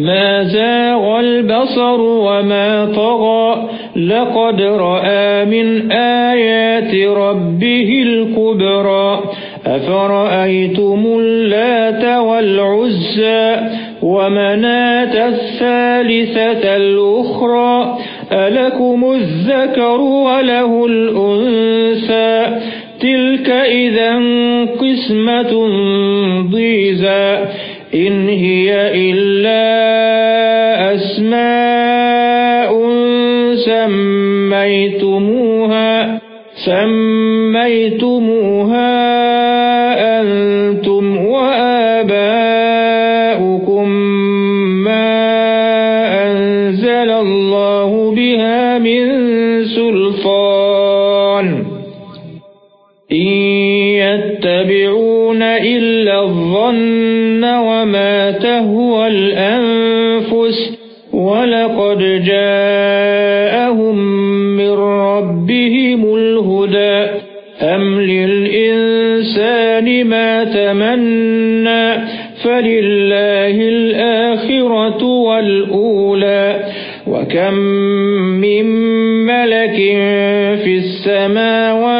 ما زاغ البصر وما طغى لقد رأى من آيات ربه الكبرى أفرأيتم اللات والعزى ومناة الثالثة الأخرى ألكم الذكر وله الأنثى تلك إذا قسمة ضيزى إن هي إلا أسماء سميتموها سميتموها أنتم وآباؤكم ما أنزل الله بها من سلطان. إن يتبعون إلا الظن ولقد جاءهم من ربهم الهدى أم للإنسان ما تمنى فلله الآخرة والأولى وكم من ملك في السماوات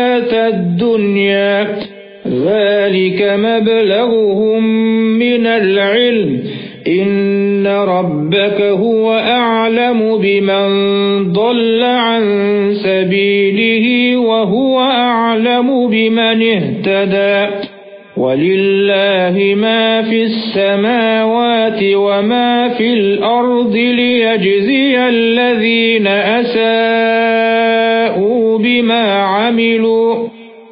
ذلك مبلغهم من العلم إن ربك هو أعلم بمن ضل عن سبيله وهو أعلم بمن اهتدى ولله ما في السماوات وما في الأرض ليجزي الذين أساءوا بما عملوا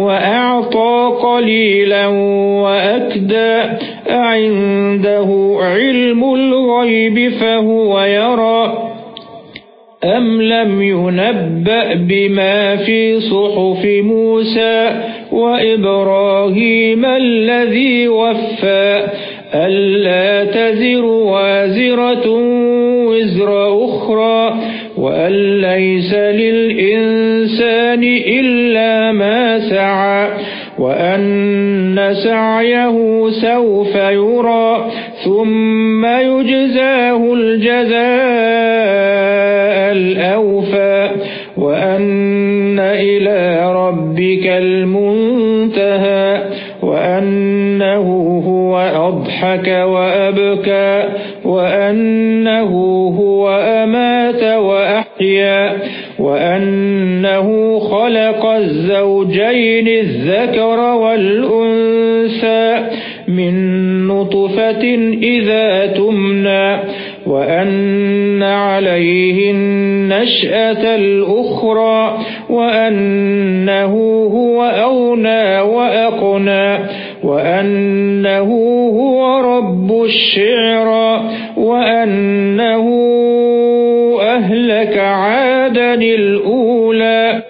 وَأَعْطَى قَلِيلًا وَأَكْدَى أَعِندَهُ عِلْمُ الْغَيْبِ فَهُوَ يَرَى أَمْ لَمْ يُنَبَّأْ بِمَا فِي صُحُفِ مُوسَى وَإِبْرَاهِيمَ الَّذِي وَفَّى أَلَّا تَزِرُ وَازِرَةٌ وِزْرَ أُخْرَى وَأَن لَّيْسَ لِلْإِنسَانِ وَأَنَّ سَعْيَهُ سَوْفَ يُرَى ثُمَّ يُجْزَاهُ الْجَزَاءَ الْأَوْفَى وَأَنَّ إِلَى رَبِّكَ الْمُنتَهَى وَأَنَّهُ هُوَ أَضْحَكَ وَأَبْكَى وَأَنَّهُ هُوَ أَمَاتَ وَأَحْيَا وَأَنَّهُ خَلَقَ الزَّوْجَيْنِ الذَّكَرَ وَالْأُنثَى مِنْ نُطْفَةٍ إِذَا تُمْنَى وَأَنَّ عَلَيْهِ النَّشْأَةَ الْأُخْرَى وَأَنَّهُ هُوَ أَغْنَى وَأَقْنَى وَأَنَّهُ هُوَ رَبُّ الشِّعْرَى وَأَنَّهُ أَهْلَكَ عَادًا الْأُولَى.